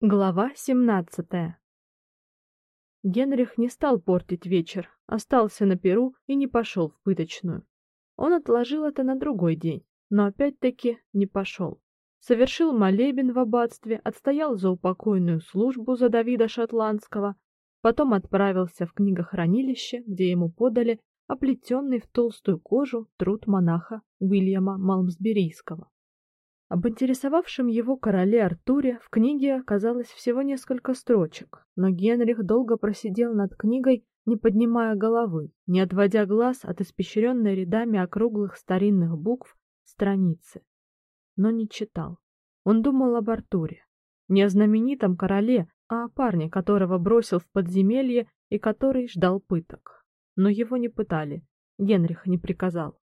Глава 17. Генрих не стал портить вечер, остался на Перу и не пошел в пыточную. Он отложил это на другой день, но опять-таки не пошел. Совершил молебен в аббатстве, отстоял за упокойную службу за Давида Шотландского, потом отправился в книгохранилище, где ему подали оплетенный в толстую кожу труд монаха Уильяма Малмсберийского. Об интересовавшем его короле Артуре в книге оказалось всего несколько строчек, но Генрих долго просидел над книгой, не поднимая головы, не отводя глаз от испещренной рядами округлых старинных букв страницы. Но не читал. Он думал об Артуре, не о знаменитом короле, а о парне, которого бросил в подземелье и который ждал пыток. Но его не пытали, Генрих не приказал.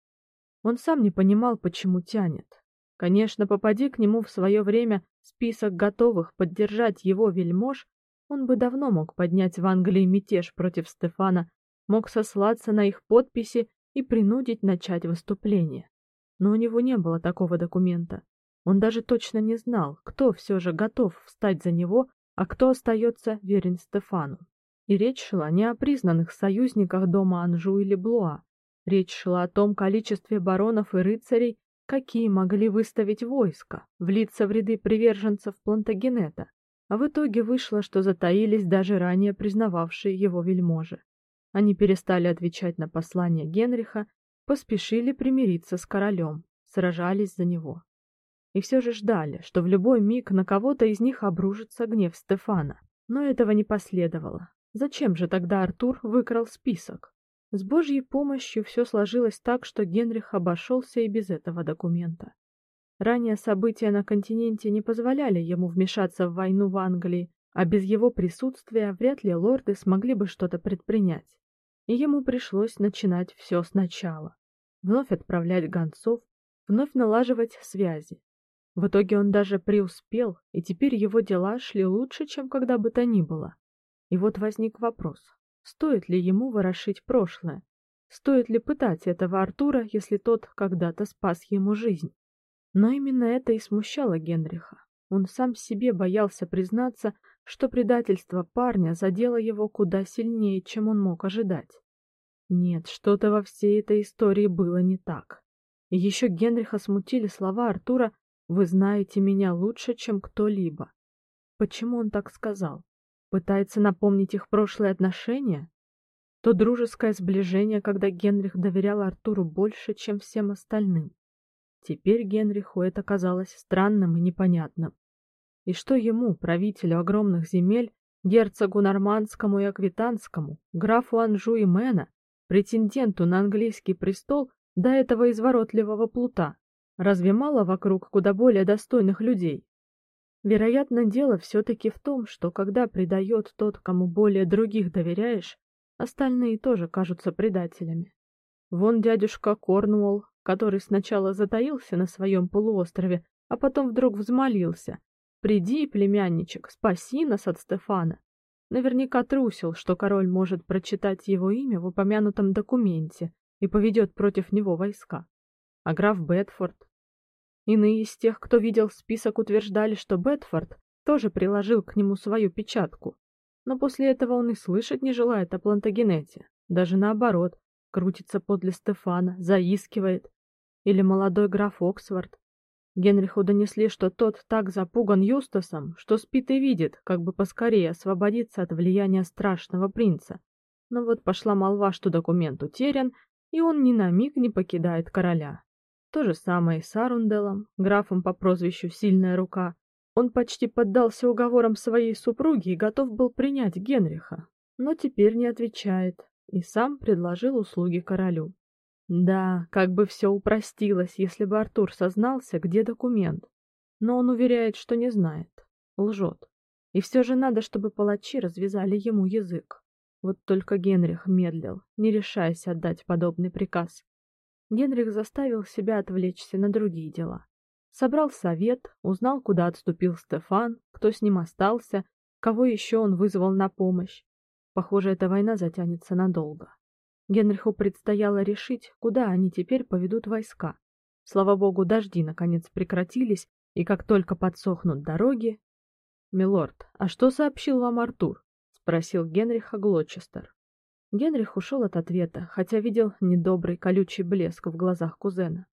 Он сам не понимал, почему тянет. Конечно, попади к нему в свое время список готовых поддержать его вельмож, он бы давно мог поднять в Англии мятеж против Стефана, мог сослаться на их подписи и принудить начать выступление. Но у него не было такого документа. Он даже точно не знал, кто все же готов встать за него, а кто остается верен Стефану. И речь шла не о признанных союзниках дома Анжу или Блуа. Речь шла о том количестве баронов и рыцарей, какие могли выставить войско, влиться в ряды приверженцев Плантагенета, а в итоге вышло, что затаились даже ранее признававшие его вельможи. Они перестали отвечать на послания Генриха, поспешили примириться с королем, сражались за него. И все же ждали, что в любой миг на кого-то из них обрушится гнев Стефана. Но этого не последовало. Зачем же тогда Артур выкрал список? С Божьей помощью все сложилось так, что Генрих обошелся и без этого документа. Ранее события на континенте не позволяли ему вмешаться в войну в Англии, а без его присутствия вряд ли лорды смогли бы что-то предпринять. И ему пришлось начинать все сначала. Вновь отправлять гонцов, вновь налаживать связи. В итоге он даже преуспел, и теперь его дела шли лучше, чем когда бы то ни было. И вот возник вопрос: Стоит ли ему ворошить прошлое? Стоит ли пытать этого Артура, если тот когда-то спас ему жизнь? Но именно это и смущало Генриха. Он сам себе боялся признаться, что предательство парня задело его куда сильнее, чем он мог ожидать. Нет, что-то во всей этой истории было не так. И еще Генриха смутили слова Артура: "Вы знаете меня лучше, чем кто-либо". Почему он так сказал? Пытается напомнить их прошлые отношения? То дружеское сближение, когда Генрих доверял Артуру больше, чем всем остальным. Теперь Генриху это казалось странным и непонятным. И что ему, правителю огромных земель, герцогу нормандскому и аквитанскому, графу Анжу и Мэна, претенденту на английский престол, до этого изворотливого плута? Разве мало вокруг куда более достойных людей? Вероятно, дело все таки в том, что когда предает тот, кому более других доверяешь, остальные тоже кажутся предателями. Вон дядюшка Корнуолл, который сначала затаился на своем полуострове, а потом вдруг взмолился: "Приди, племянничек, спаси нас от Стефана". Наверняка трусил, что король может прочитать его имя в упомянутом документе и поведет против него войска. А граф Бетфорд Иные из тех, кто видел список, утверждали, что Бетфорд тоже приложил к нему свою печатку. Но после этого он и слышать не желает о Плантагенете. Даже наоборот, крутится подле Стефана, заискивает. Или молодой граф Оксфорд. Генриху донесли, что тот так запуган Юстасом, что спит и видит, как бы поскорее освободиться от влияния страшного принца. Но вот пошла молва, что документ утерян, и он ни на миг не покидает короля. То же самое и с Арунделом, графом по прозвищу Сильная рука. Он почти поддался уговорам своей супруги и готов был принять Генриха, но теперь не отвечает и сам предложил услуги королю. Да, как бы все упростилось, если бы Артур сознался, где документ. Но он уверяет, что не знает, лжет. И все же надо, чтобы палачи развязали ему язык. Вот только Генрих медлил, не решаясь отдать подобный приказ. Генрих заставил себя отвлечься на другие дела. Собрал совет, узнал, куда отступил Стефан, кто с ним остался, кого еще он вызвал на помощь. Похоже, эта война затянется надолго. Генриху предстояло решить, куда они теперь поведут войска. Слава богу, дожди наконец прекратились, и как только подсохнут дороги, Милорд, а что сообщил вам Артур? спросил Генриха Глочестер. Генрих ушел от ответа, хотя видел недобрый колючий блеск в глазах кузена.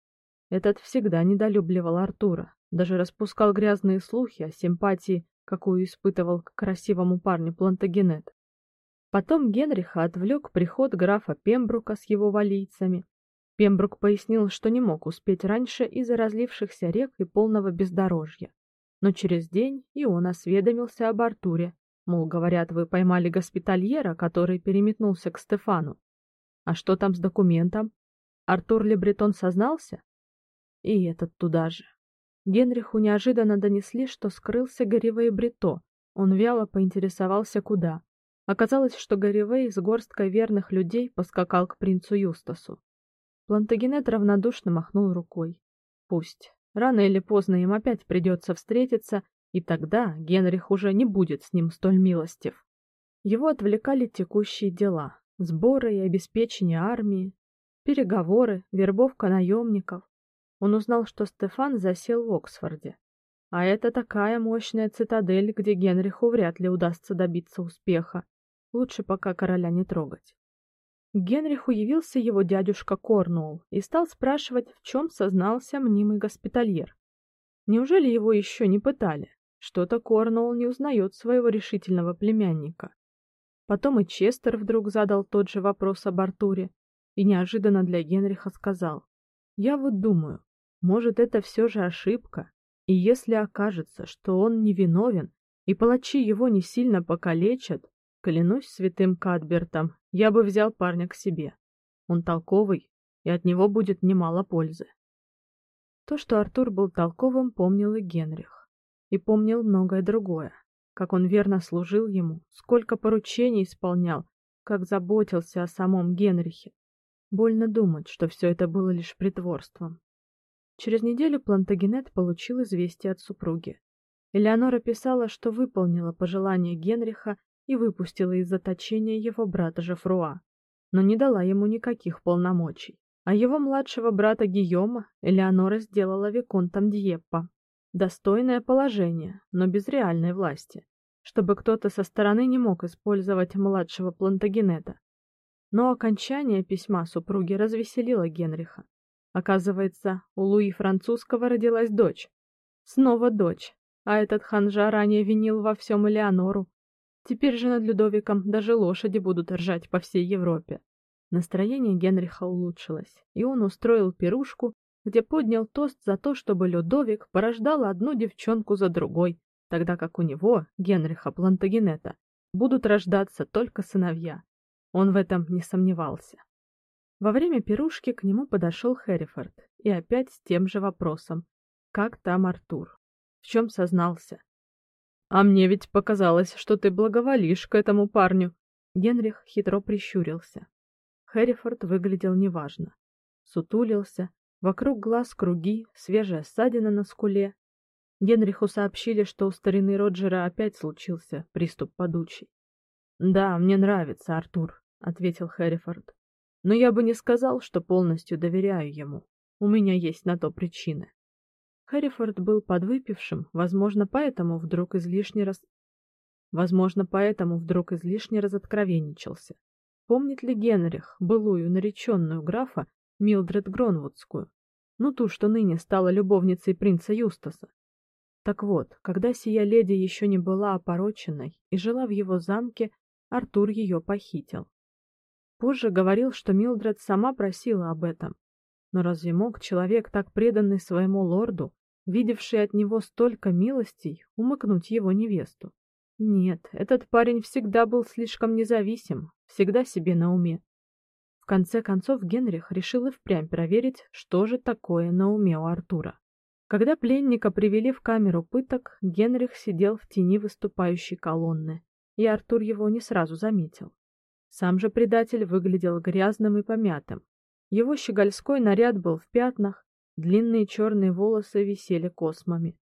Этот всегда недолюбливал Артура, даже распускал грязные слухи о симпатии, какую испытывал к красивому парню Плантагенет. Потом Генриха отвлек приход графа Пембрука с его валийцами. Пембрук пояснил, что не мог успеть раньше из-за разлившихся рек и полного бездорожья. Но через день и он осведомился об Артуре, Мол, говорят, вы поймали госпитальера, который переметнулся к Стефану. А что там с документом? Артур Лебретон сознался? И этот туда же. Генриху неожиданно донесли, что скрылся Горевей Брито. Он вяло поинтересовался, куда. Оказалось, что Горевей с горсткой верных людей поскакал к принцу Юстасу. Плантагенет равнодушно махнул рукой. Пусть. Рано или поздно им опять придется встретиться, и тогда Генрих уже не будет с ним столь милостив. Его отвлекали текущие дела: сборы и обеспечение армии, переговоры, вербовка наемников. Он узнал, что Стефан засел в Оксфорде. А это такая мощная цитадель, где Генриху вряд ли удастся добиться успеха. Лучше пока короля не трогать. К Генриху явился его дядюшка Корнуолл и стал спрашивать, в чем сознался мнимый госпитальер. Неужели его еще не пытали? Что-то Корнуолл не узнает своего решительного племянника. Потом и Честер вдруг задал тот же вопрос об Артуре и неожиданно для Генриха сказал: "Я вот думаю, может, это все же ошибка, и если окажется, что он невиновен, и палачи его не сильно покалечат, клянусь святым Кадбертом, я бы взял парня к себе. Он толковый, и от него будет немало пользы". То, что Артур был толковым, помнил и Генрих и помнил многое другое, как он верно служил ему, сколько поручений исполнял, как заботился о самом Генрихе. Больно думать, что все это было лишь притворством. Через неделю Плантагенет получил известие от супруги. Элеонора писала, что выполнила пожелание Генриха и выпустила из заточения его брата Жефруа, но не дала ему никаких полномочий. А его младшего брата Гийома Элеонора сделала виконтом Дьеппа. Достойное положение, но без реальной власти, чтобы кто-то со стороны не мог использовать младшего Плантагенета. Но окончание письма супруги развеселило Генриха. Оказывается, у Луи французского родилась дочь. Снова дочь. А этот ханжа ранее винил во всем Элеонору. Теперь же над Людовиком даже лошади будут ржать по всей Европе. Настроение Генриха улучшилось, и он устроил пирушку где поднял тост за то, чтобы Людовик порождал одну девчонку за другой, тогда как у него, Генриха Плантагенета, будут рождаться только сыновья. Он в этом не сомневался. Во время пирушки к нему подошел Хэррифорд и опять с тем же вопросом: "Как там Артур? В чем сознался?" "А мне ведь показалось, что ты благоволишь к этому парню". Генрих хитро прищурился. Хэррифорд выглядел неважно. Сутулился, Вокруг глаз круги, свежая ссадина на скуле. Генриху сообщили, что у старины Роджера опять случился приступ подучий. "Да, мне нравится Артур", ответил Хэррифорд. "Но я бы не сказал, что полностью доверяю ему. У меня есть на то причины". Хэррифорд был подвыпившим, возможно, поэтому вдруг излишне раз возможно, поэтому вдруг излишне разоткровенничался. Помнит ли Генрих былую нареченную графа Милдред Гронвудскую, ну ту, что ныне стала любовницей принца Юстаса. Так вот, когда сия леди еще не была опороченной и жила в его замке, Артур ее похитил. Позже говорил, что Милдред сама просила об этом. Но разве мог человек, так преданный своему лорду, видевший от него столько милостей, умыкнуть его невесту? Нет, этот парень всегда был слишком независим, всегда себе на уме конце концов Генрих решил и впрямь проверить, что же такое на уме у Артура. Когда пленника привели в камеру пыток, Генрих сидел в тени выступающей колонны, и Артур его не сразу заметил. Сам же предатель выглядел грязным и помятым. Его щегольской наряд был в пятнах, длинные черные волосы висели космами.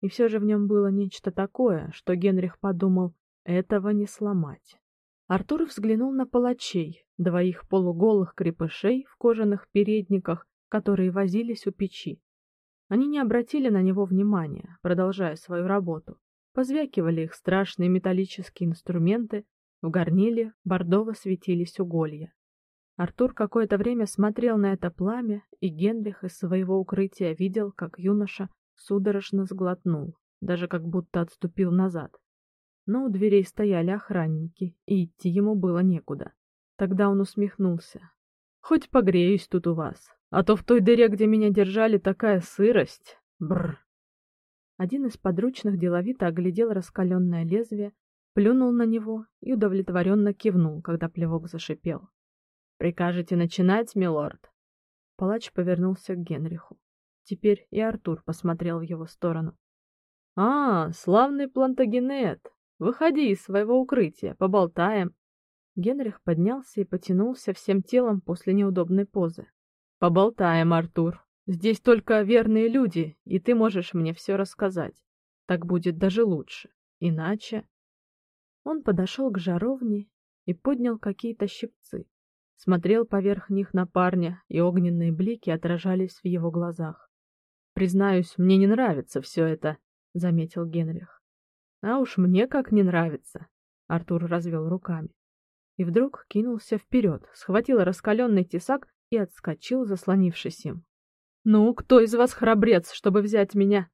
И все же в нем было нечто такое, что Генрих подумал: этого не сломать. Артур взглянул на палачей, двоих полуголых крепышей в кожаных передниках, которые возились у печи. Они не обратили на него внимания, продолжая свою работу. Позвякивали их страшные металлические инструменты, в горниле бордово светились уголья. Артур какое-то время смотрел на это пламя, и Генрих из своего укрытия видел, как юноша судорожно сглотнул, даже как будто отступил назад. Но у дверей стояли охранники, и идти ему было некуда. Тогда он усмехнулся. Хоть погреюсь тут у вас, а то в той дыре, где меня держали, такая сырость. Бр. Один из подручных деловито оглядел раскаленное лезвие, плюнул на него и удовлетворенно кивнул, когда плевок зашипел. Прикажете начинать, милорд? Палач повернулся к Генриху. Теперь и Артур посмотрел в его сторону. А, славный Плантагенет, выходи из своего укрытия, поболтаем. Генрих поднялся и потянулся всем телом после неудобной позы. Поболтаем, Артур. Здесь только верные люди, и ты можешь мне все рассказать. Так будет даже лучше. Иначе Он подошел к жаровне и поднял какие-то щипцы смотрел поверх них на парня, и огненные блики отражались в его глазах. Признаюсь, мне не нравится все это, заметил Генрих. А уж мне как не нравится, Артур развел руками. И вдруг кинулся вперед, схватил раскаленный тесак и отскочил, заслонившись им. Ну, кто из вас храбрец, чтобы взять меня?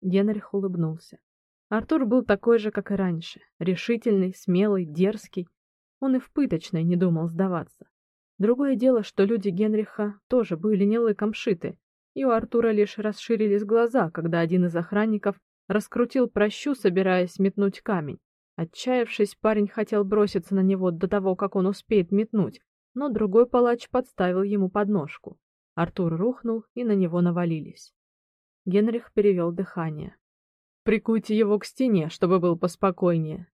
Генрих улыбнулся. Артур был такой же, как и раньше, решительный, смелый, дерзкий, он и в пыточной не думал сдаваться. Другое дело, что люди Генриха тоже были не лыком шиты, и у Артура лишь расширились глаза, когда один из охранников раскрутил прощу, собираясь метнуть камень. Отчаявшись, парень хотел броситься на него до того, как он успеет метнуть, но другой палач подставил ему подножку. Артур рухнул, и на него навалились. Генрих перевел дыхание. Прикуйте его к стене, чтобы был поспокойнее.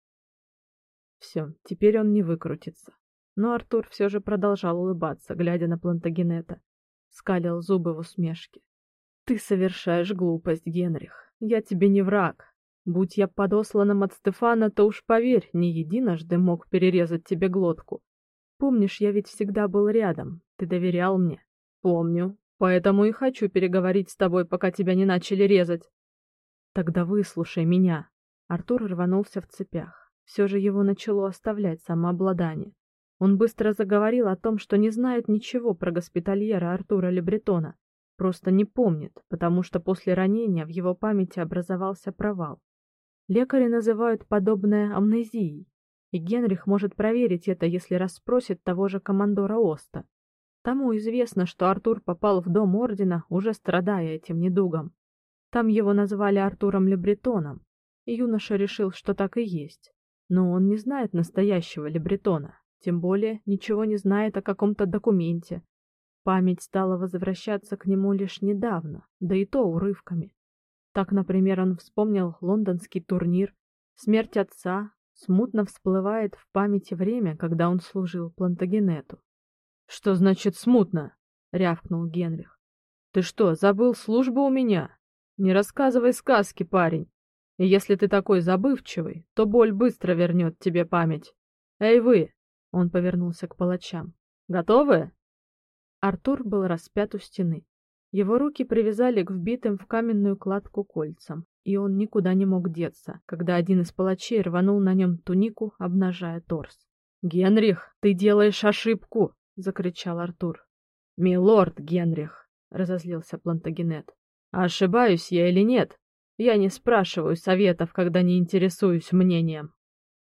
Все, теперь он не выкрутится. Но Артур все же продолжал улыбаться, глядя на Плантагенета, скалил зубы в усмешке. Ты совершаешь глупость, Генрих. Я тебе не враг. Будь я подосланным от Стефана, то уж поверь, не единожды мог перерезать тебе глотку. Помнишь, я ведь всегда был рядом. Ты доверял мне. Помню. Поэтому и хочу переговорить с тобой, пока тебя не начали резать. Тогда выслушай меня. Артур рванулся в цепях. Все же его начало оставлять самообладание. Он быстро заговорил о том, что не знает ничего про госпитальера Артура Лебретона, просто не помнит, потому что после ранения в его памяти образовался провал. Лекари называют подобное амнезией, и Генрих может проверить это, если расспросит того же командора Оста. Тому известно, что Артур попал в дом ордена, уже страдая этим недугом. Там его назвали Артуром Лебретоном, и юноша решил, что так и есть. Но он не знает настоящего Лебретона, тем более ничего не знает о каком-то документе. Память стала возвращаться к нему лишь недавно, да и то урывками. Так, например, он вспомнил лондонский турнир, смерть отца, смутно всплывает в памяти время, когда он служил Плантагенету. Что значит смутно? рявкнул Генрих. Ты что, забыл службу у меня? Не рассказывай сказки, парень. И если ты такой забывчивый, то боль быстро вернет тебе память. Эй вы, он повернулся к палачам. Готовы? Артур был распят у стены. Его руки привязали к вбитым в каменную кладку кольцам, и он никуда не мог деться, когда один из палачей рванул на нем тунику, обнажая торс. "Генрих, ты делаешь ошибку", закричал Артур. "Милорд Генрих", разозлился Плантагенет. "А ошибаюсь я или нет? Я не спрашиваю советов, когда не интересуюсь мнением.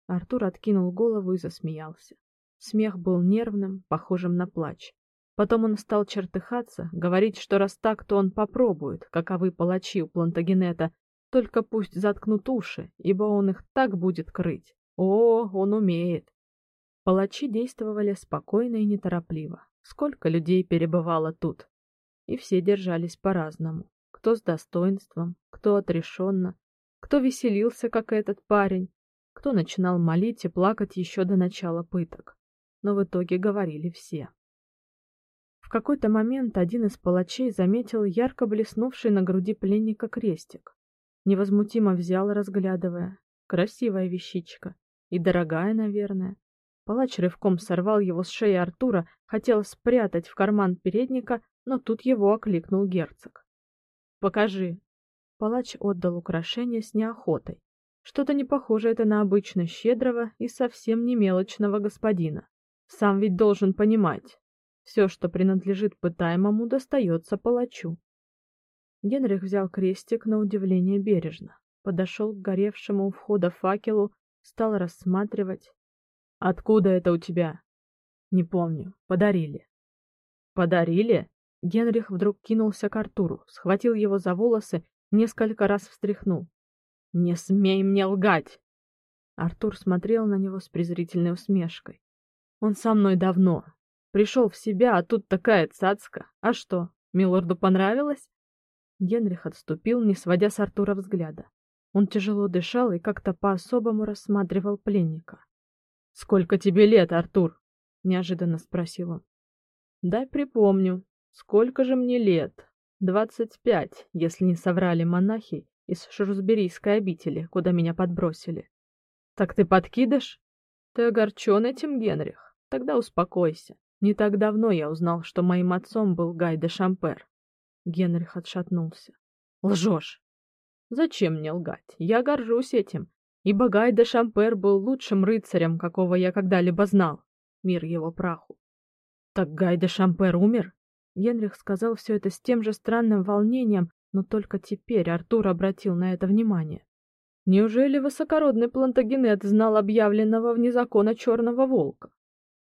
Артур откинул голову и засмеялся. Смех был нервным, похожим на плач. Потом он стал чертыхаться, говорить, что раз так, то он попробует, каковы палачи у Плантагенета, только пусть заткнут уши, ибо он их так будет крыть. О, он умеет. Палачи действовали спокойно и неторопливо. Сколько людей перебывало тут, и все держались по-разному кто с достоинством, кто отрешенно, кто веселился, как этот парень, кто начинал молить и плакать еще до начала пыток. Но в итоге говорили все. Какой-то момент один из палачей заметил ярко блеснувший на груди пленника крестик. Невозмутимо взял, разглядывая. Красивая вещичка. И дорогая, наверное. Палач рывком сорвал его с шеи Артура, хотел спрятать в карман передника, но тут его окликнул герцог. Покажи. Палач отдал украшение с неохотой. Что-то не похоже это на обычно щедрого и совсем не мелочного господина. Сам ведь должен понимать, все, что принадлежит пытаемому, достается палачу. Генрих взял крестик на удивление бережно, подошел к горевшему у входа факелу, стал рассматривать. Откуда это у тебя? Не помню. Подарили. Подарили? Генрих вдруг кинулся к Артуру, схватил его за волосы, несколько раз встряхнул. Не смей мне лгать. Артур смотрел на него с презрительной усмешкой. Он со мной давно. Пришел в себя, а тут такая цацка. А что, милорду понравилось? Генрих отступил, не сводя с Артура взгляда. Он тяжело дышал и как-то по-особому рассматривал пленника. Сколько тебе лет, Артур? неожиданно спросил он. Дай припомню. Сколько же мне лет? Двадцать пять, если не соврали монахи из Шрусберийской обители, куда меня подбросили. Так ты подкидыш? Ты огорчен этим, Генрих? Тогда успокойся. Не так давно я узнал, что моим отцом был Гай де Шампер. Генрих отшатнулся. Лжешь. Зачем мне лгать? Я горжусь этим, ибо Гай де Шампер был лучшим рыцарем, какого я когда-либо знал. Мир его праху. Так Гай де Шампер умер? Генрих сказал все это с тем же странным волнением, но только теперь Артур обратил на это внимание. Неужели высокородный Плантагенет знал объявленного вне закона черного волка?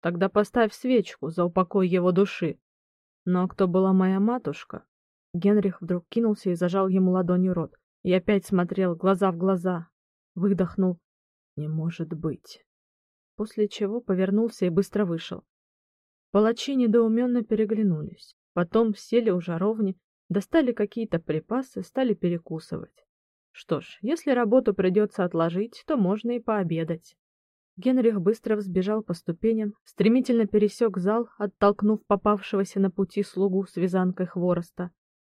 Тогда поставь свечку за упокой его души. Но кто была моя матушка? Генрих вдруг кинулся и зажал ему ладонью рот. И опять смотрел глаза в глаза. Выдохнул: "Не может быть". После чего повернулся и быстро вышел. Палачи недоуменно переглянулись. Потом сели у жаровни, достали какие-то припасы, стали перекусывать. Что ж, если работу придется отложить, то можно и пообедать. Генрих быстро взбежал по ступеням, стремительно пересек зал, оттолкнув попавшегося на пути слугу с вязанкой хвороста.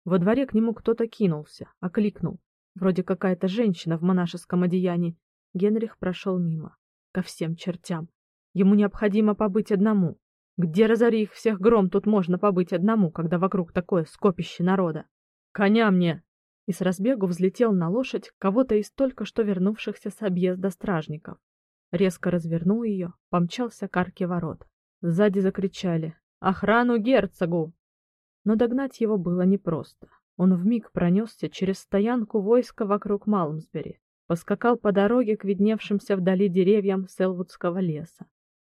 Во дворе к нему кто-то кинулся, окликнул. Вроде какая-то женщина в монашеском одеянии. Генрих прошел мимо. Ко всем чертям. Ему необходимо побыть одному. Где разори их всех гром, тут можно побыть одному, когда вокруг такое скопище народа. Коня мне! И с разбегу взлетел на лошадь кого-то из только что вернувшихся с объезда стражников резко развернул ее, помчался к арке ворот. Сзади закричали: "Охрану герцогу!" Но догнать его было непросто. Он вмиг пронесся через стоянку войска вокруг Малмсбери, поскакал по дороге к видневшимся вдали деревьям Селвудского леса.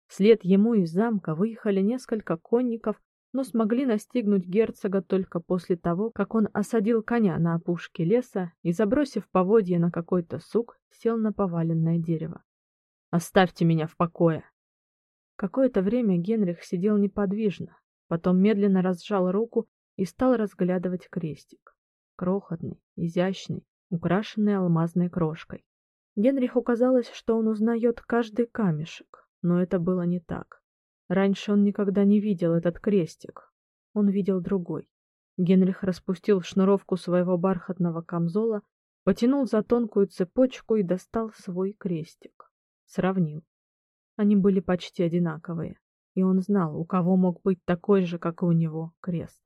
Вслед ему из замка выехали несколько конников, но смогли настигнуть герцога только после того, как он осадил коня на опушке леса и, забросив поводья на какой-то сук, сел на поваленное дерево. Оставьте меня в покое. Какое-то время Генрих сидел неподвижно, потом медленно разжал руку и стал разглядывать крестик. Крохотный, изящный, украшенный алмазной крошкой. Генриху казалось, что он узнает каждый камешек, но это было не так. Раньше он никогда не видел этот крестик. Он видел другой. Генрих распустил шнуровку своего бархатного камзола, потянул за тонкую цепочку и достал свой крестик сравнил. Они были почти одинаковые, и он знал, у кого мог быть такой же, как и у него, крест.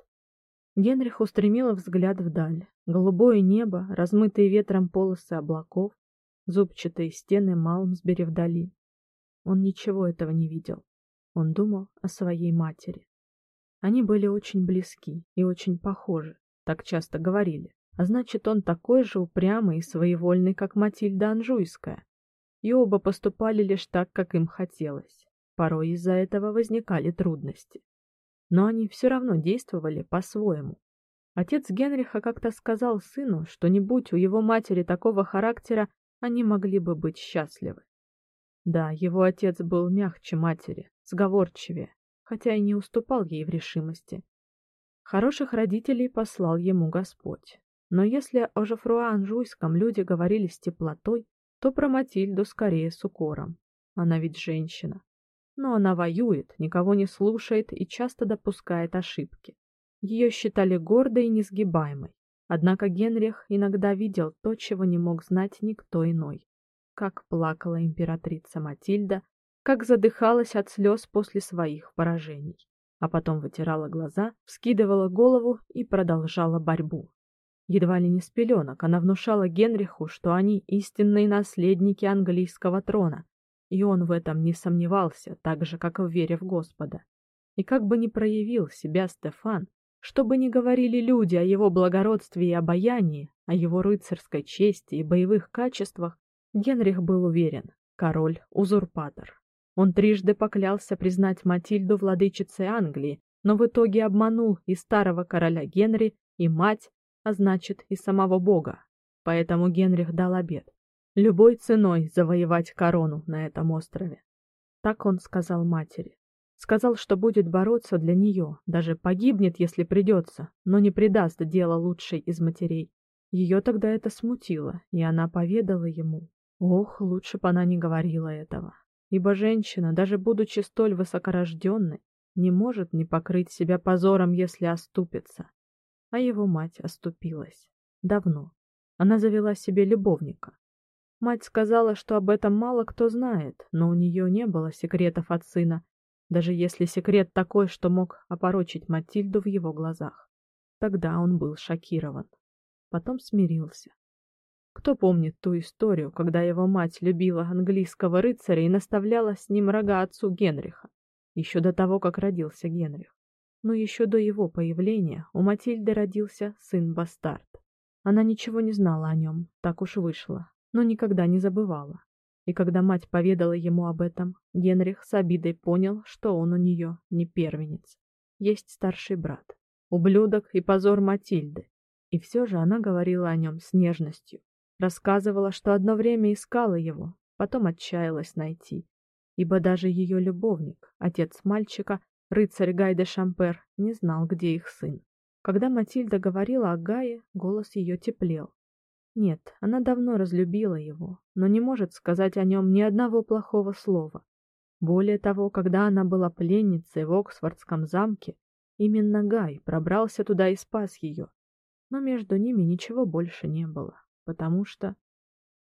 Генрих устремил взгляд вдаль. Голубое небо, размытые ветром полосы облаков, зубчатые стены Малмсбери вдали. Он ничего этого не видел. Он думал о своей матери. Они были очень близки и очень похожи, так часто говорили. А значит, он такой же упрямый и своевольный, как Матильда Анжуйская и оба поступали лишь так, как им хотелось. Порой из-за этого возникали трудности. Но они все равно действовали по-своему. Отец Генриха как-то сказал сыну, что не будь у его матери такого характера, они могли бы быть счастливы. Да, его отец был мягче матери, сговорчивее, хотя и не уступал ей в решимости. Хороших родителей послал ему Господь. Но если о Жофруа Анжуйском люди говорили с теплотой, то про Матильду скорее с укором. Она ведь женщина. Но она воюет, никого не слушает и часто допускает ошибки. Ее считали гордой и несгибаемой. Однако Генрих иногда видел то, чего не мог знать никто иной. Как плакала императрица Матильда, как задыхалась от слез после своих поражений, а потом вытирала глаза, вскидывала голову и продолжала борьбу. Едва ли не с пеленок она внушала Генриху, что они истинные наследники английского трона, и он в этом не сомневался, так же, как в вере в Господа. И как бы ни проявил себя Стефан, что бы ни говорили люди о его благородстве и обаянии, о его рыцарской чести и боевых качествах, Генрих был уверен: король узурпатор. Он трижды поклялся признать Матильду владычицей Англии, но в итоге обманул и старого короля Генри, и мать, а значит, и самого бога. Поэтому Генрих дал обет любой ценой завоевать корону на этом острове. Так он сказал матери. Сказал, что будет бороться для нее, даже погибнет, если придется, но не предаст дело лучшей из матерей. Ее тогда это смутило, и она поведала ему. Ох, лучше бы она не говорила этого, ибо женщина, даже будучи столь высокорожденной, не может не покрыть себя позором, если оступится. А его мать оступилась. Давно. Она завела себе любовника. Мать сказала, что об этом мало кто знает, но у нее не было секретов от сына, даже если секрет такой, что мог опорочить Матильду в его глазах. Тогда он был шокирован. Потом смирился. Кто помнит ту историю, когда его мать любила английского рыцаря и наставляла с ним рога отцу Генриха, еще до того, как родился Генрих. Но еще до его появления у Матильды родился сын-бастард. Она ничего не знала о нем, так уж вышло, но никогда не забывала. И когда мать поведала ему об этом, Генрих с обидой понял, что он у нее не первенец. Есть старший брат, ублюдок и позор Матильды. И все же она говорила о нем с нежностью, рассказывала, что одно время искала его, потом отчаялась найти, ибо даже ее любовник, отец мальчика, рыцарь Гай де Шампер, не знал, где их сын. Когда Матильда говорила о Гае, голос ее теплел. Нет, она давно разлюбила его, но не может сказать о нем ни одного плохого слова. Более того, когда она была пленницей в Оксфордском замке, именно Гай пробрался туда и спас ее. Но между ними ничего больше не было, потому что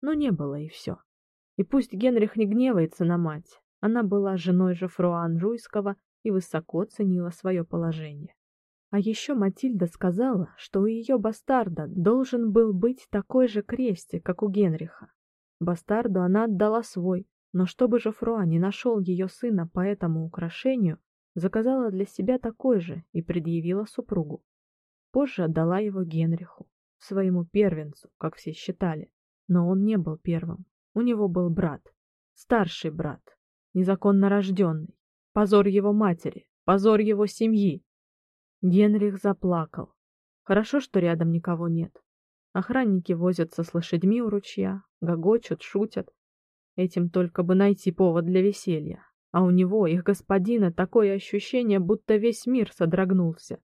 ну не было и все. И пусть Генрих не гневается на мать, она была женой Жофруа Анжуйского и высоко ценила свое положение. А еще Матильда сказала, что у ее бастарда должен был быть такой же крестик, как у Генриха. Бастарду она отдала свой, но чтобы Жофруа не нашел ее сына по этому украшению, заказала для себя такой же и предъявила супругу. Позже отдала его Генриху, своему первенцу, как все считали. Но он не был первым. У него был брат, старший брат, незаконно рожденный, позор его матери, позор его семьи, Генрих заплакал. Хорошо, что рядом никого нет. Охранники возятся с лошадьми у ручья, гогочут, шутят. Этим только бы найти повод для веселья. А у него, их господина, такое ощущение, будто весь мир содрогнулся.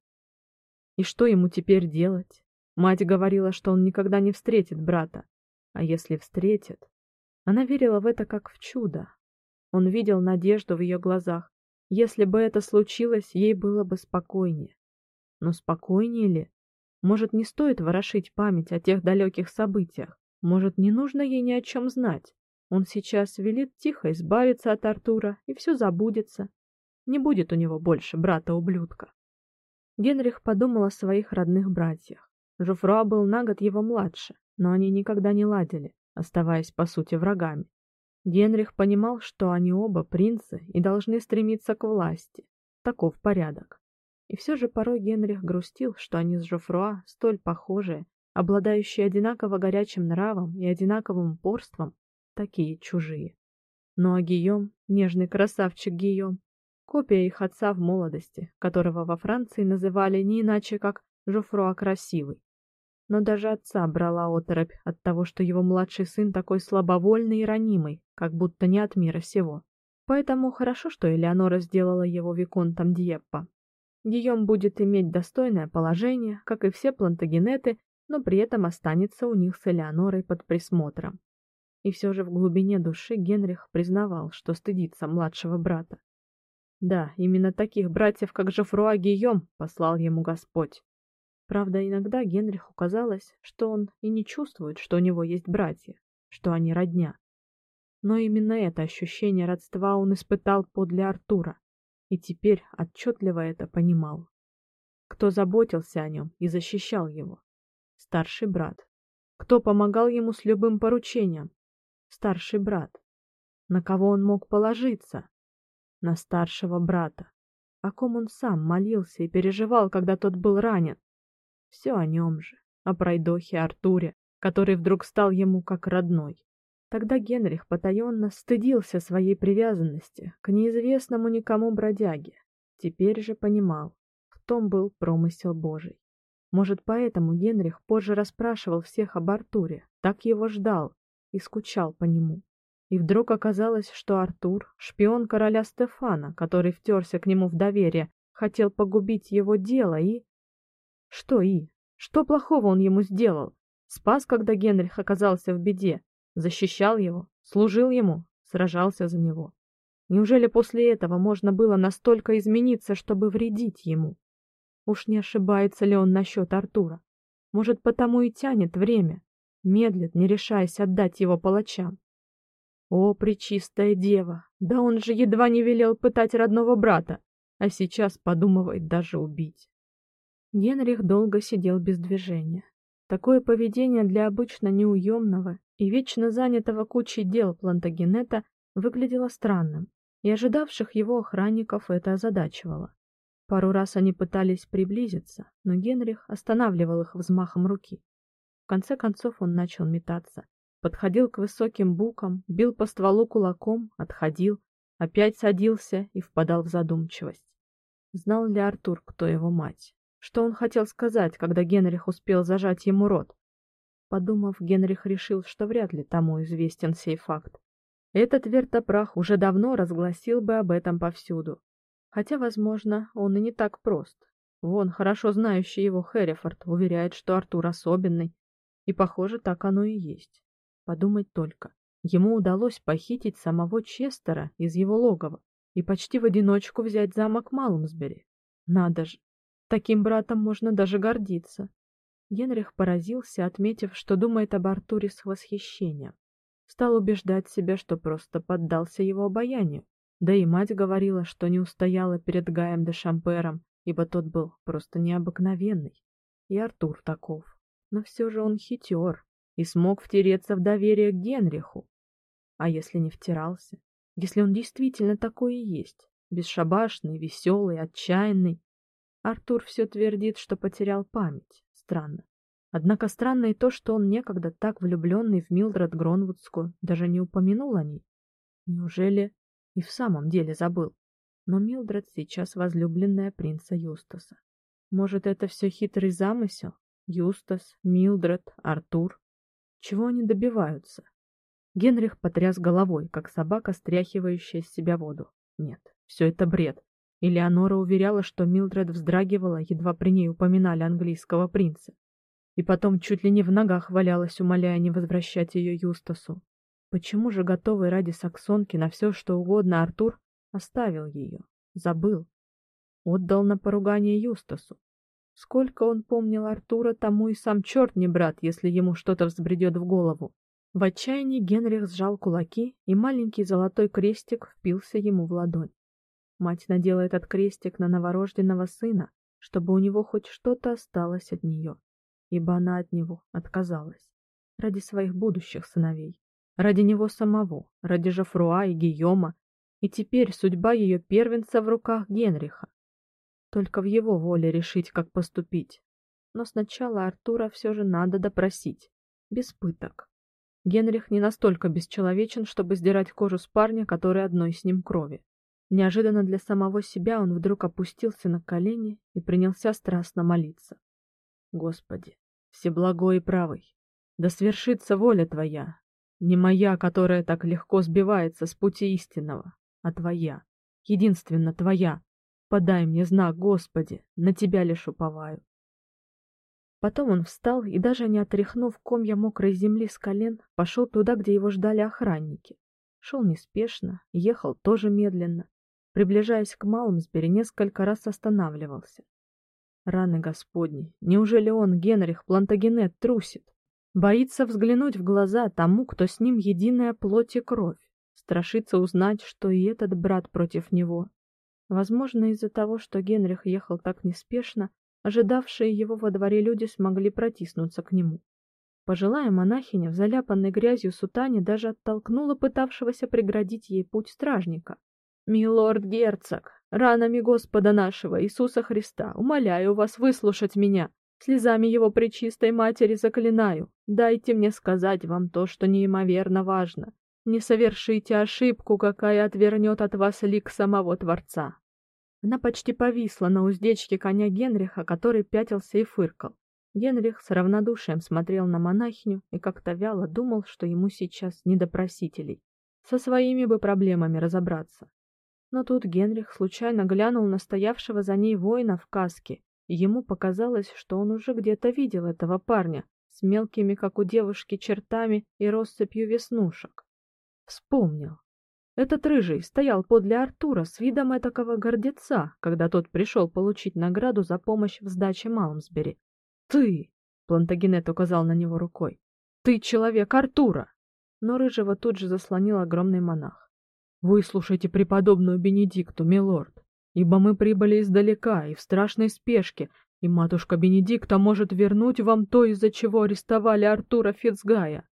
И что ему теперь делать? Мать говорила, что он никогда не встретит брата. А если встретит? Она верила в это как в чудо. Он видел надежду в ее глазах. Если бы это случилось, ей было бы спокойнее. Но спокойнее ли? Может, не стоит ворошить память о тех далеких событиях? Может, не нужно ей ни о чем знать? Он сейчас велит тихо избавиться от Артура, и все забудется. Не будет у него больше брата-ублюдка. Генрих подумал о своих родных братьях. Жофруа был на год его младше, но они никогда не ладили, оставаясь по сути врагами. Генрих понимал, что они оба принцы и должны стремиться к власти. Таков порядок. И все же порой Генрих грустил, что они с Жофруа столь похожие, обладающие одинаково горячим нравом и одинаковым упорством, такие чужие. Ну а Гийом, нежный красавчик Гийом, копия их отца в молодости, которого во Франции называли не иначе как Жофруа красивый. Но даже отца брала оторопь от того, что его младший сын такой слабовольный и ранимый, как будто не от мира сего. Поэтому хорошо, что Элеонора сделала его виконтом Дьеппа, Гийом будет иметь достойное положение, как и все плантагенеты, но при этом останется у них с Элеонорой под присмотром. И все же в глубине души Генрих признавал, что стыдится младшего брата. Да, именно таких братьев, как Жофруа Гийом, послал ему Господь. Правда, иногда Генриху казалось, что он и не чувствует, что у него есть братья, что они родня. Но именно это ощущение родства он испытал подле Артура, и теперь отчетливо это понимал. Кто заботился о нем и защищал его? Старший брат. Кто помогал ему с любым поручением? Старший брат. На кого он мог положиться? На старшего брата. О ком он сам молился и переживал, когда тот был ранен. Все о нем же, о пройдохе Артуре, который вдруг стал ему как родной. Тогда Генрих потаенно стыдился своей привязанности к неизвестному никому бродяге. Теперь же понимал, в том был промысел Божий. Может, поэтому Генрих позже расспрашивал всех об Артуре, так его ждал и скучал по нему. И вдруг оказалось, что Артур — шпион короля Стефана, который втерся к нему в доверие, хотел погубить его дело и... Что и? Что плохого он ему сделал? Спас, когда Генрих оказался в беде, защищал его, служил ему, сражался за него. Неужели после этого можно было настолько измениться, чтобы вредить ему? Уж не ошибается ли он насчет Артура? Может, потому и тянет время, медлит, не решаясь отдать его палачам. О, пречистая дева, да он же едва не велел пытать родного брата, а сейчас подумывает даже убить. Генрих долго сидел без движения. Такое поведение для обычно неуемного и вечно занятого кучей дел Плантагенета выглядело странным, и ожидавших его охранников это озадачивало. Пару раз они пытались приблизиться, но Генрих останавливал их взмахом руки. В конце концов он начал метаться, подходил к высоким букам, бил по стволу кулаком, отходил, опять садился и впадал в задумчивость. Знал ли Артур, кто его мать? Что он хотел сказать, когда Генрих успел зажать ему рот? Подумав, Генрих решил, что вряд ли тому известен сей факт. Этот вертопрах уже давно разгласил бы об этом повсюду. Хотя, возможно, он и не так прост. Вон, хорошо знающий его Херрифорд уверяет, что Артур особенный, и, похоже, так оно и есть. Подумать только. Ему удалось похитить самого Честера из его логова и почти в одиночку взять замок Малмсбери. Надо же, таким братом можно даже гордиться. Генрих поразился, отметив, что думает об Артуре с восхищением. Стал убеждать себя, что просто поддался его обаянию. Да и мать говорила, что не устояла перед Гаем де Шампером, ибо тот был просто необыкновенный. И Артур таков. Но все же он хитер, и смог втереться в доверие к Генриху. А если не втирался? Если он действительно такой и есть, бесшабашный, веселый, отчаянный? Артур все твердит, что потерял память. Странно. Однако странно и то, что он некогда так влюбленный в Милдред Гронвудскую даже не упомянул о ней. Неужели и в самом деле забыл? Но Милдред сейчас возлюбленная принца Юстаса. Может, это все хитрый замысел? Юстас, Милдред, Артур. Чего они добиваются? Генрих потряс головой, как собака, стряхивающая с себя воду. Нет, все это бред. Элеонора уверяла, что Милдред вздрагивала, едва при ней упоминали английского принца. И потом чуть ли не в ногах валялась, умоляя не возвращать ее Юстасу. Почему же готовый ради саксонки на все, что угодно Артур оставил ее, забыл, отдал на поругание Юстасу? Сколько он помнил Артура, тому и сам черт не брат, если ему что-то взбредет в голову. В отчаянии Генрих сжал кулаки, и маленький золотой крестик впился ему в ладонь. Мать надела этот крестик на новорожденного сына, чтобы у него хоть что-то осталось от нее, ибо она от него отказалась ради своих будущих сыновей, ради него самого, ради Жофруа и Гийома, и теперь судьба ее первенца в руках Генриха. Только в его воле решить, как поступить. Но сначала Артура все же надо допросить, без пыток. Генрих не настолько бесчеловечен, чтобы сдирать кожу с парня, который одной с ним крови. Неожиданно для самого себя он вдруг опустился на колени и принялся страстно молиться. Господи, всеблагой и правый, да свершится воля твоя, не моя, которая так легко сбивается с пути истинного, а твоя, единственно твоя, Подай мне знак, Господи, на тебя лишь уповаю. Потом он встал и даже не отряхнув комья мокрой земли с колен, пошел туда, где его ждали охранники. Шел неспешно, ехал тоже медленно, приближаясь к Малмсбери, несколько раз останавливался. Раны Господни, неужели он, Генрих Плантагенет, трусит? Боится взглянуть в глаза тому, кто с ним единая плоть и кровь, страшится узнать, что и этот брат против него, Возможно, из-за того, что Генрих ехал так неспешно, ожидавшие его во дворе люди смогли протиснуться к нему. Пожилая монахиня в заляпанной грязью сутане даже оттолкнула пытавшегося преградить ей путь стражника. «Милорд герцог, ранами Господа нашего Иисуса Христа, умоляю вас выслушать меня. Слезами его пречистой матери заклинаю, дайте мне сказать вам то, что неимоверно важно. Не совершите ошибку, какая отвернет от вас лик самого Творца. Она почти повисла на уздечке коня Генриха, который пятился и фыркал. Генрих с равнодушием смотрел на монахиню и как-то вяло думал, что ему сейчас не до просителей. Со своими бы проблемами разобраться. Но тут Генрих случайно глянул на стоявшего за ней воина в каске, и ему показалось, что он уже где-то видел этого парня с мелкими, как у девушки, чертами и россыпью веснушек. Вспомнил. Этот рыжий стоял подле Артура с видом этакого гордеца, когда тот пришел получить награду за помощь в сдаче Малмсбери. Ты, Плантагенет указал на него рукой. Ты человек Артура. Но рыжего тут же заслонил огромный монах. Выслушайте преподобную Бенедикту, милорд, ибо мы прибыли издалека и в страшной спешке, и матушка Бенедикта может вернуть вам то, из-за чего арестовали Артура Фицгая.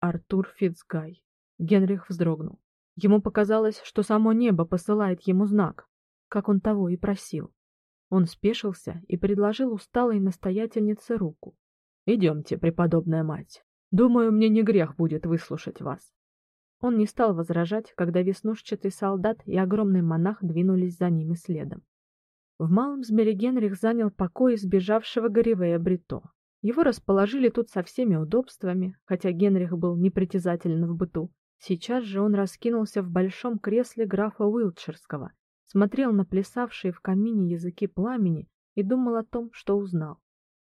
Артур Фицгай. Генрих вздрогнул. Ему показалось, что само небо посылает ему знак, как он того и просил. Он спешился и предложил усталой настоятельнице руку. «Идемте, преподобная мать. Думаю, мне не грех будет выслушать вас». Он не стал возражать, когда веснушчатый солдат и огромный монах двинулись за ними следом. В Малом Змере Генрих занял покой избежавшего Горивея Брито. Его расположили тут со всеми удобствами, хотя Генрих был непритязателен в быту, Сейчас же он раскинулся в большом кресле графа Уилтширского, смотрел на плясавшие в камине языки пламени и думал о том, что узнал.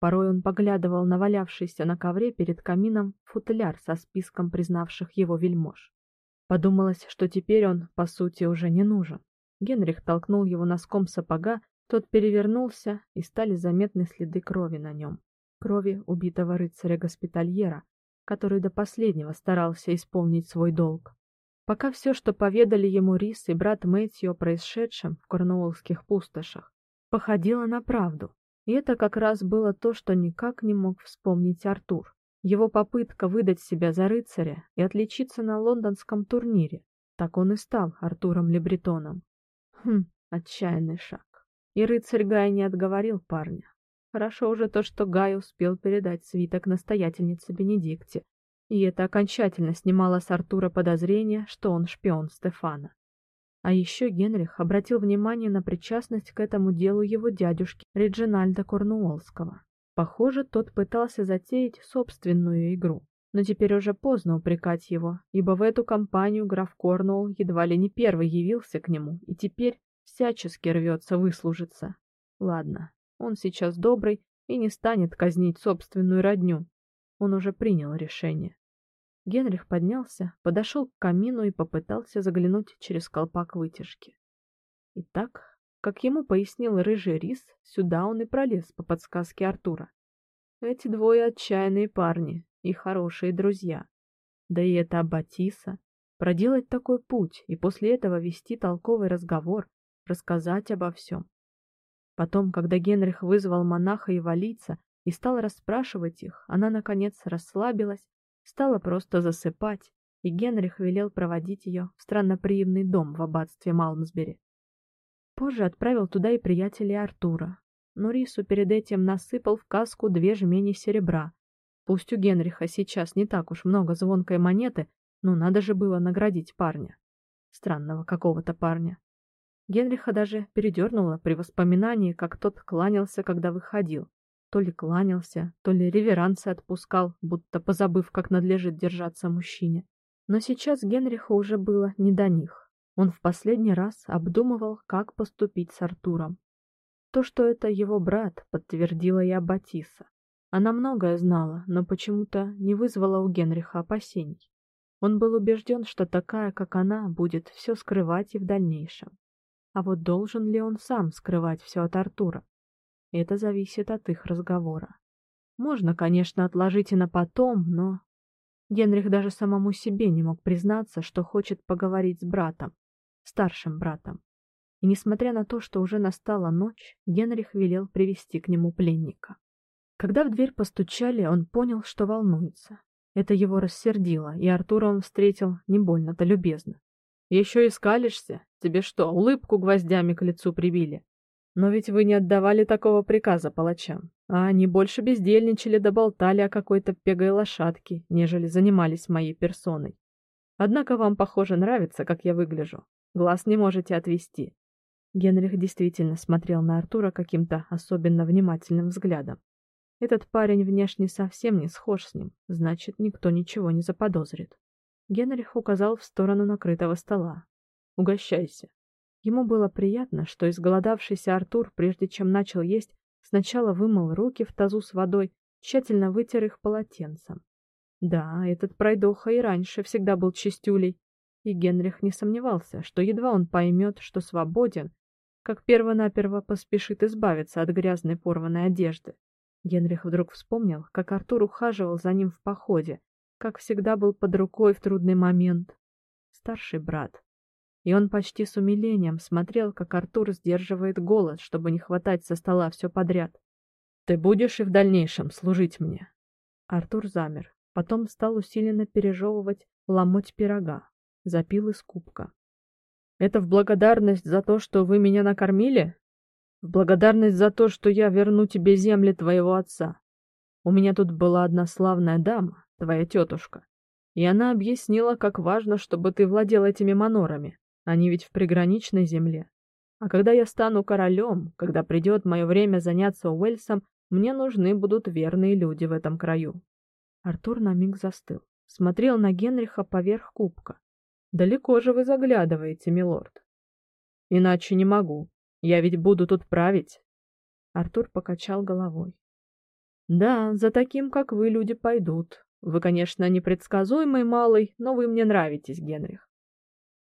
Порой он поглядывал на валявшийся на ковре перед камином футляр со списком признавших его вельмож. Подумалось, что теперь он, по сути, уже не нужен. Генрих толкнул его носком сапога, тот перевернулся, и стали заметны следы крови на нем. Крови убитого рыцаря-госпитальера, который до последнего старался исполнить свой долг. Пока все, что поведали ему Рис и брат Мэтью о происшедшем в корнуоллских пустошах, походило на правду. И это как раз было то, что никак не мог вспомнить Артур. Его попытка выдать себя за рыцаря и отличиться на лондонском турнире. Так он и стал Артуром Лебретоном. Хм, отчаянный шаг. И рыцарь Гай не отговорил парня. Хорошо уже то, что Гай успел передать свиток настоятельнице Бенедикте, и это окончательно снимало с Артура подозрение, что он шпион Стефана. А еще Генрих обратил внимание на причастность к этому делу его дядюшки Реджинальда Корнуоллского. Похоже, тот пытался затеять собственную игру, но теперь уже поздно упрекать его, ибо в эту кампанию граф Корнуолл едва ли не первый явился к нему и теперь всячески рвется выслужиться. Ладно, он сейчас добрый и не станет казнить собственную родню. Он уже принял решение. Генрих поднялся, подошел к камину и попытался заглянуть через колпак вытяжки. Итак, как ему пояснил рыжий рис, сюда он и пролез по подсказке Артура. Эти двое отчаянные парни и хорошие друзья. Да и это Аббатиса. Проделать такой путь и после этого вести толковый разговор, рассказать обо всем. Потом, когда Генрих вызвал монаха и валийца и стал расспрашивать их, она наконец расслабилась, стала просто засыпать, и Генрих велел проводить ее в странноприимный дом в аббатстве Малмсбери. Позже отправил туда и приятелей Артура. Но Рису перед этим насыпал в каску две жмени серебра. Пусть у Генриха сейчас не так уж много звонкой монеты, но надо же было наградить парня. Странного какого-то парня. Генриха даже передернуло при воспоминании, как тот кланялся, когда выходил. То ли кланялся, то ли реверансы отпускал, будто позабыв, как надлежит держаться мужчине. Но сейчас Генриху уже было не до них. Он в последний раз обдумывал, как поступить с Артуром. То, что это его брат, подтвердила и Аббатиса. Она многое знала, но почему-то не вызвала у Генриха опасений. Он был убежден, что такая, как она, будет все скрывать и в дальнейшем. А вот должен ли он сам скрывать все от Артура? Это зависит от их разговора. Можно, конечно, отложить и на потом, но Генрих даже самому себе не мог признаться, что хочет поговорить с братом, старшим братом. И несмотря на то, что уже настала ночь, Генрих велел привести к нему пленника. Когда в дверь постучали, он понял, что волнуется. Это его рассердило, и Артура он встретил не больно-то любезно. Еще и скалишься? Тебе что, улыбку гвоздями к лицу прибили? Но ведь вы не отдавали такого приказа палачам, а они больше бездельничали да болтали о какой-то пегой лошадке, нежели занимались моей персоной. Однако вам, похоже, нравится, как я выгляжу. Глаз не можете отвести. Генрих действительно смотрел на Артура каким-то особенно внимательным взглядом. Этот парень внешне совсем не схож с ним, значит, никто ничего не заподозрит. Генрих указал в сторону накрытого стола. Угощайся. Ему было приятно, что изголодавшийся Артур, прежде чем начал есть, сначала вымыл руки в тазу с водой, тщательно вытер их полотенцем. Да, этот пройдоха и раньше всегда был чистюлей, и Генрих не сомневался, что едва он поймет, что свободен, как перво-наперво поспешит избавиться от грязной порванной одежды. Генрих вдруг вспомнил, как Артур ухаживал за ним в походе, как всегда был под рукой в трудный момент. Старший брат. И он почти с умилением смотрел, как Артур сдерживает голод, чтобы не хватать со стола все подряд. Ты будешь и в дальнейшем служить мне. Артур замер, потом стал усиленно пережевывать ломоть пирога, запил из кубка. Это в благодарность за то, что вы меня накормили? В благодарность за то, что я верну тебе земли твоего отца. У меня тут была одна славная дама, твоя тетушка, и она объяснила, как важно, чтобы ты владел этими манорами. Они ведь в приграничной земле. А когда я стану королем, когда придет мое время заняться Уэльсом, мне нужны будут верные люди в этом краю. Артур на миг застыл, смотрел на Генриха поверх кубка. Далеко же вы заглядываете, милорд. Иначе не могу. Я ведь буду тут править. Артур покачал головой. Да, за таким, как вы, люди пойдут. Вы, конечно, непредсказуемый малый, но вы мне нравитесь, Генрих.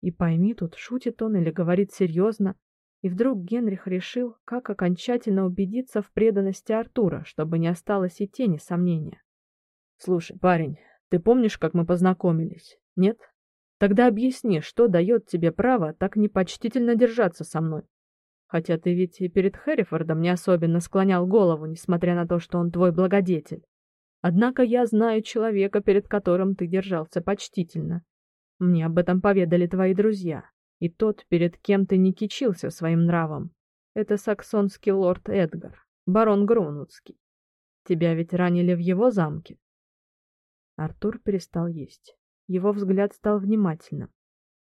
И пойми тут, шутит он или говорит серьезно. И вдруг Генрих решил, как окончательно убедиться в преданности Артура, чтобы не осталось и тени сомнения. Слушай, парень, ты помнишь, как мы познакомились? Нет? Тогда объясни, что дает тебе право так непочтительно держаться со мной? Хотя ты ведь и перед Хэррифордом не особенно склонял голову, несмотря на то, что он твой благодетель. Однако я знаю человека, перед которым ты держался почтительно. Мне об этом поведали твои друзья, и тот, перед кем ты не кичился своим нравом, это саксонский лорд Эдгар, барон Грунвудский. Тебя ведь ранили в его замке. Артур перестал есть. Его взгляд стал внимательным.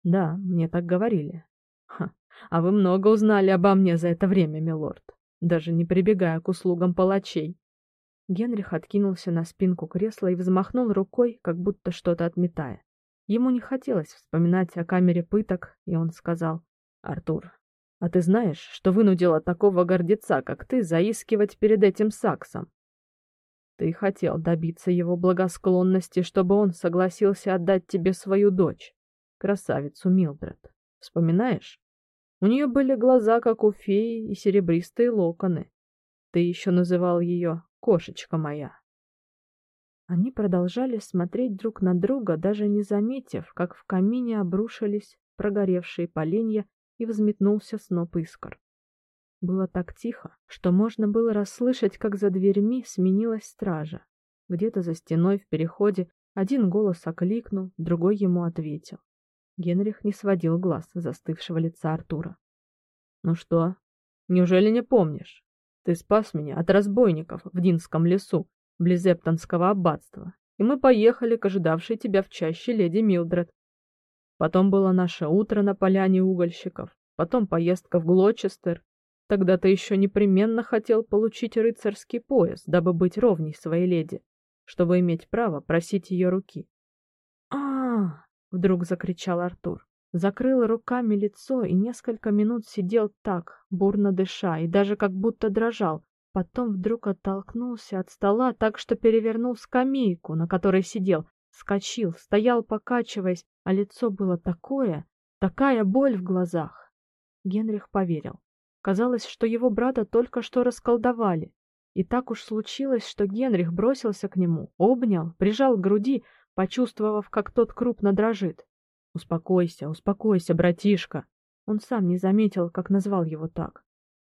Да, мне так говорили. Ха, а вы много узнали обо мне за это время, милорд, даже не прибегая к услугам палачей. Генрих откинулся на спинку кресла и взмахнул рукой, как будто что-то отметая. Ему не хотелось вспоминать о камере пыток, и он сказал: "Артур, а ты знаешь, что вынудило такого гордеца, как ты, заискивать перед этим саксом? Ты хотел добиться его благосклонности, чтобы он согласился отдать тебе свою дочь, красавицу Милдред. Вспоминаешь? У нее были глаза, как у феи, и серебристые локоны. Ты еще называл ее «кошечка моя». Они продолжали смотреть друг на друга, даже не заметив, как в камине обрушились прогоревшие поленья и взметнулся сноп искр. Было так тихо, что можно было расслышать, как за дверьми сменилась стража. Где-то за стеной в переходе один голос окликнул, другой ему ответил. Генрих не сводил глаз с застывшего лица Артура. Ну что? Неужели не помнишь? Ты спас меня от разбойников в Динском лесу, близ Эптонского аббатства, и мы поехали к ожидавшей тебя в чаще леди Милдред. Потом было наше утро на поляне угольщиков, потом поездка в Глочестер. Тогда ты еще непременно хотел получить рыцарский пояс, дабы быть ровней своей леди, чтобы иметь право просить ее руки. А, -а, -а вдруг закричал Артур. Закрыл руками лицо и несколько минут сидел так, бурно дыша, и даже как будто дрожал. Потом вдруг оттолкнулся от стола так, что перевернул скамейку, на которой сидел, вскочил, стоял, покачиваясь, а лицо было такое, такая боль в глазах. Генрих поверил. Казалось, что его брата только что расколдовали. И так уж случилось, что Генрих бросился к нему, обнял, прижал к груди, почувствовав, как тот крупно дрожит. Успокойся, успокойся, братишка. Он сам не заметил, как назвал его так.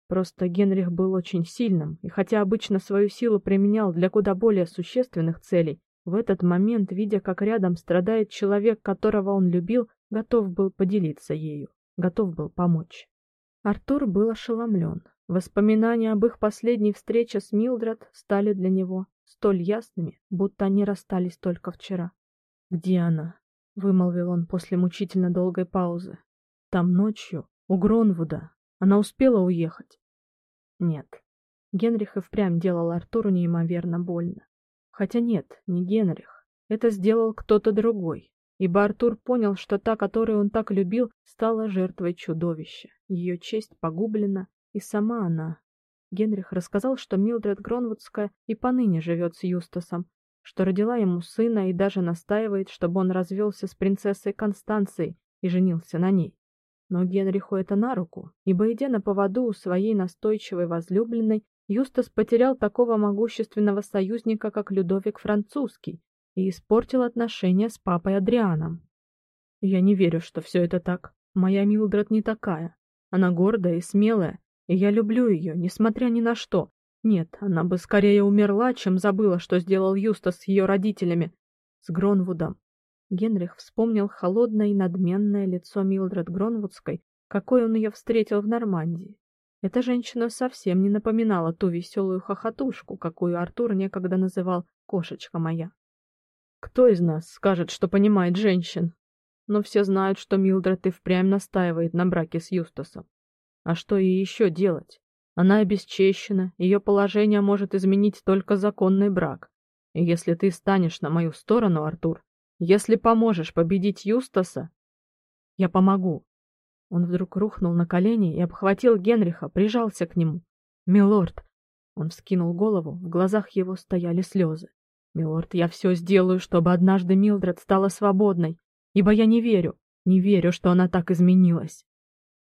Просто Генрих был очень сильным, и хотя обычно свою силу применял для куда более существенных целей, в этот момент, видя, как рядом страдает человек, которого он любил, готов был поделиться ею, готов был помочь. Артур был ошеломлен. Воспоминания об их последней встрече с Милдред стали для него столь ясными, будто они расстались только вчера. "Где она?" вымолвил он после мучительно долгой паузы. "Там ночью, у Гронвуда. Она успела уехать?" "Нет." Генрих и впрямь делал Артуру неимоверно больно. Хотя нет, не Генрих. Это сделал кто-то другой. Ибо Артур понял, что та, которую он так любил, стала жертвой чудовища. Ее честь погублена, и сама она. Генрих рассказал, что Милдред Гронвудская и поныне живет с Юстасом, что родила ему сына и даже настаивает, чтобы он развелся с принцессой Констанцией и женился на ней. Но Генриху это на руку, ибо идя на поводу у своей настойчивой возлюбленной, Юстас потерял такого могущественного союзника, как Людовик Французский, и испортил отношения с папой Адрианом. Я не верю, что все это так. Моя Милдред не такая. Она гордая и смелая, и я люблю ее, несмотря ни на что. Нет, она бы скорее умерла, чем забыла, что сделал Юстас с ее родителями, с Гронвудом. Генрих вспомнил холодное и надменное лицо Милдред Гронвудской, какой он ее встретил в Нормандии. Эта женщина совсем не напоминала ту веселую хохотушку, какую Артур некогда называл кошечка моя. Кто из нас скажет, что понимает женщин? Но все знают, что Милдред и впрямь настаивает на браке с Юстасом. А что ей еще делать? Она обесчещена, ее положение может изменить только законный брак. И если ты станешь на мою сторону, Артур, если поможешь победить Юстаса, я помогу. Он вдруг рухнул на колени и обхватил Генриха, прижался к нему. "Милорд", он вскинул голову, в глазах его стояли слезы. "Милорд, я все сделаю, чтобы однажды Милдред стала свободной, ибо я не верю, не верю, что она так изменилась".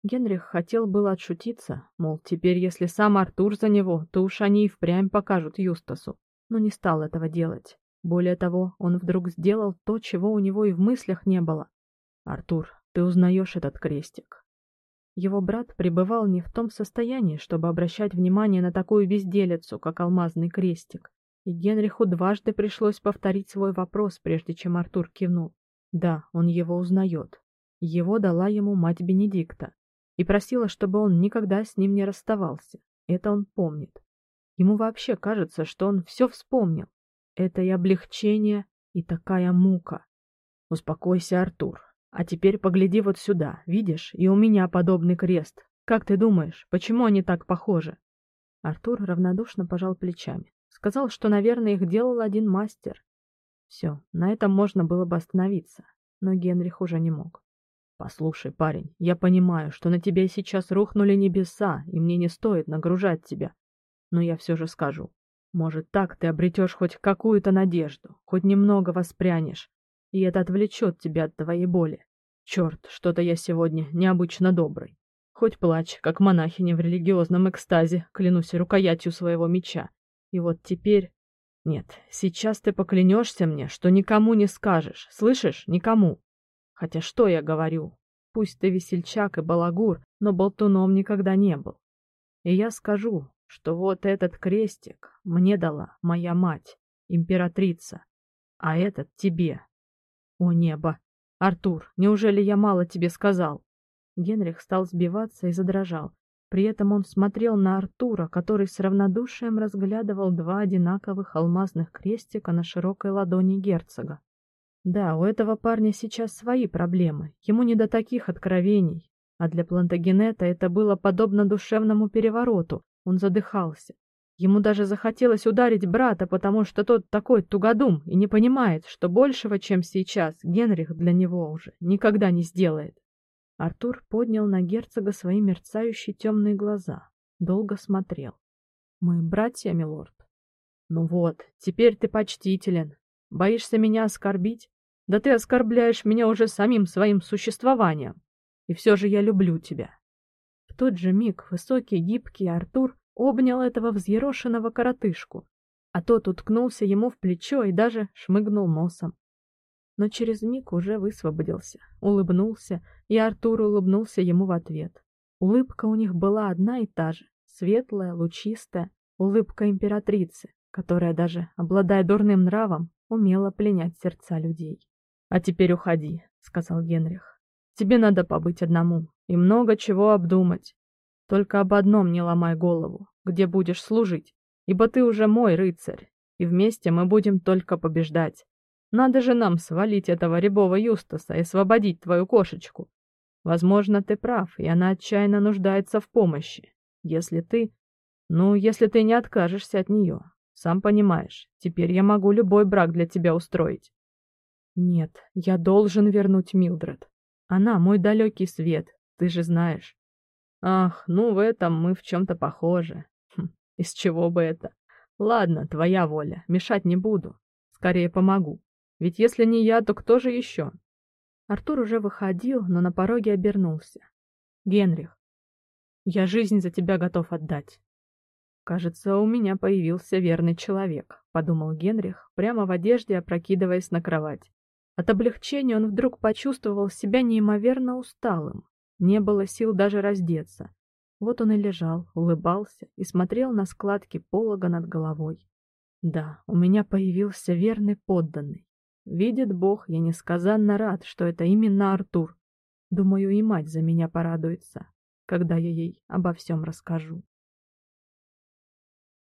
Генрих хотел было отшутиться, мол, теперь если сам Артур за него, то уж они и впрямь покажут Юстасу, но не стал этого делать. Более того, он вдруг сделал то, чего у него и в мыслях не было. Артур, ты узнаешь этот крестик. Его брат пребывал не в том состоянии, чтобы обращать внимание на такую безделицу, как алмазный крестик, и Генриху дважды пришлось повторить свой вопрос, прежде чем Артур кивнул. Да, он его узнает. Его дала ему мать Бенедикта и просила, чтобы он никогда с ним не расставался. Это он помнит. Ему вообще кажется, что он все вспомнил. Это и облегчение, и такая мука. Успокойся, Артур. А теперь погляди вот сюда, видишь, и у меня подобный крест. Как ты думаешь, почему они так похожи? Артур равнодушно пожал плечами. Сказал, что, наверное, их делал один мастер. Все, на этом можно было бы остановиться, но Генрих уже не мог. Послушай, парень, я понимаю, что на тебя сейчас рухнули небеса, и мне не стоит нагружать тебя. Но я все же скажу. Может, так ты обретешь хоть какую-то надежду, хоть немного воспрянешь, и это отвлечет тебя от твоей боли. Черт, что-то я сегодня необычно добрый. Хоть плачь, как монахиня в религиозном экстазе, клянусь рукоятью своего меча. И вот теперь... Нет, сейчас ты поклянешься мне, что никому не скажешь, слышишь, никому. Хотя что я говорю? Пусть ты весельчак и балагур, но болтуном никогда не был. И я скажу, что вот этот крестик мне дала моя мать, императрица, а этот тебе, о небо! Артур, неужели я мало тебе сказал? Генрих стал сбиваться и задрожал. При этом он смотрел на Артура, который с равнодушием разглядывал два одинаковых алмазных крестика на широкой ладони герцога. Да, у этого парня сейчас свои проблемы. Ему не до таких откровений. А для Плантагенета это было подобно душевному перевороту. Он задыхался. Ему даже захотелось ударить брата, потому что тот такой тугодум и не понимает, что большего, чем сейчас, Генрих для него уже никогда не сделает. Артур поднял на герцога свои мерцающие темные глаза, долго смотрел. Мы братья, милорд. Ну вот, теперь ты почтителен. Боишься меня оскорбить? Да ты оскорбляешь меня уже самим своим существованием. И все же я люблю тебя. Тот же миг высокий, гибкий Артур обнял этого взъерошенного коротышку, а тот уткнулся ему в плечо и даже шмыгнул носом. но через миг уже высвободился, улыбнулся, и Артур улыбнулся ему в ответ. Улыбка у них была одна и та же, светлая, лучистая, улыбка императрицы, которая даже, обладая дурным нравом, умела пленять сердца людей. «А теперь уходи», — сказал Генрих. «Тебе надо побыть одному и много чего обдумать. Только об одном не ломай голову, где будешь служить, ибо ты уже мой рыцарь, и вместе мы будем только побеждать. Надо же нам свалить этого рябого Юстаса и освободить твою кошечку. Возможно, ты прав, и она отчаянно нуждается в помощи. Если ты... Ну, если ты не откажешься от нее. Сам понимаешь, теперь я могу любой брак для тебя устроить. Нет, я должен вернуть Милдред. Она мой далекий свет, ты же знаешь. Ах, ну в этом мы в чем-то похожи. Хм, из чего бы это? Ладно, твоя воля, мешать не буду. Скорее помогу. Ведь если не я, то кто же еще? Артур уже выходил, но на пороге обернулся. Генрих, я жизнь за тебя готов отдать. Кажется, у меня появился верный человек, подумал Генрих, прямо в одежде опрокидываясь на кровать. От облегчения он вдруг почувствовал себя неимоверно усталым. Не было сил даже раздеться. Вот он и лежал, улыбался и смотрел на складки полога над головой. Да, у меня появился верный подданный. Видит Бог, я несказанно рад, что это именно Артур. Думаю, и мать за меня порадуется, когда я ей обо всем расскажу.